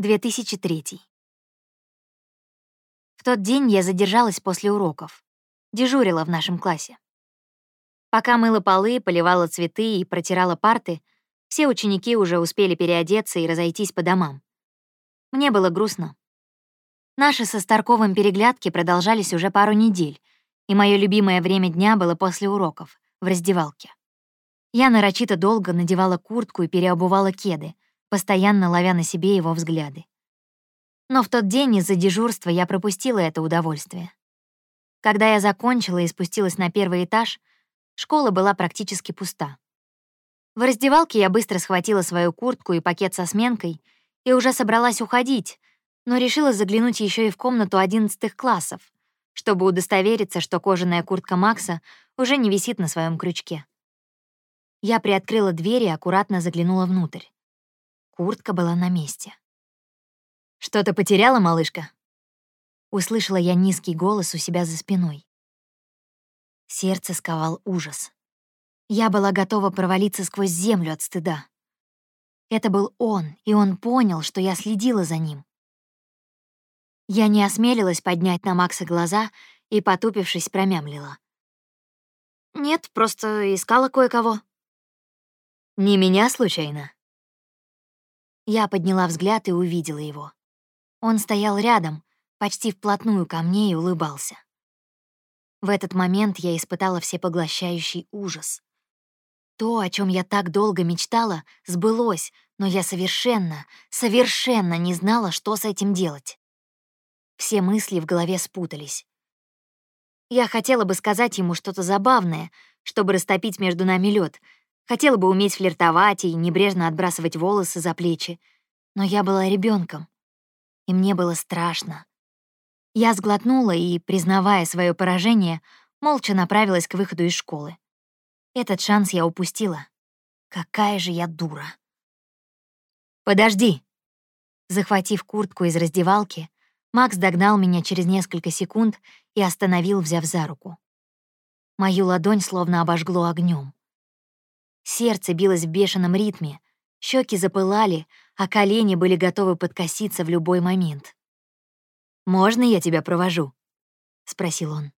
2003. В тот день я задержалась после уроков. Дежурила в нашем классе. Пока мыла полы, поливала цветы и протирала парты, все ученики уже успели переодеться и разойтись по домам. Мне было грустно. Наши со Старковым переглядки продолжались уже пару недель, и мое любимое время дня было после уроков, в раздевалке. Я нарочито долго надевала куртку и переобувала кеды, постоянно ловя на себе его взгляды. Но в тот день из-за дежурства я пропустила это удовольствие. Когда я закончила и спустилась на первый этаж, школа была практически пуста. В раздевалке я быстро схватила свою куртку и пакет со сменкой и уже собралась уходить, но решила заглянуть еще и в комнату одиннадцатых классов, чтобы удостовериться, что кожаная куртка Макса уже не висит на своем крючке. Я приоткрыла дверь и аккуратно заглянула внутрь. Куртка была на месте. «Что-то потеряла, малышка?» Услышала я низкий голос у себя за спиной. Сердце сковал ужас. Я была готова провалиться сквозь землю от стыда. Это был он, и он понял, что я следила за ним. Я не осмелилась поднять на Макса глаза и, потупившись, промямлила. «Нет, просто искала кое-кого». «Не меня, случайно?» Я подняла взгляд и увидела его. Он стоял рядом, почти вплотную ко мне и улыбался. В этот момент я испытала всепоглощающий ужас. То, о чем я так долго мечтала, сбылось, но я совершенно, совершенно не знала, что с этим делать. Все мысли в голове спутались. Я хотела бы сказать ему что-то забавное, чтобы растопить между нами лед, Хотела бы уметь флиртовать и небрежно отбрасывать волосы за плечи, но я была ребенком, и мне было страшно. Я сглотнула и, признавая свое поражение, молча направилась к выходу из школы. Этот шанс я упустила. Какая же я дура. «Подожди!» Захватив куртку из раздевалки, Макс догнал меня через несколько секунд и остановил, взяв за руку. Мою ладонь словно обожгло огнем. Сердце билось в бешеном ритме, щеки запылали, а колени были готовы подкоситься в любой момент. «Можно я тебя провожу?» — спросил он.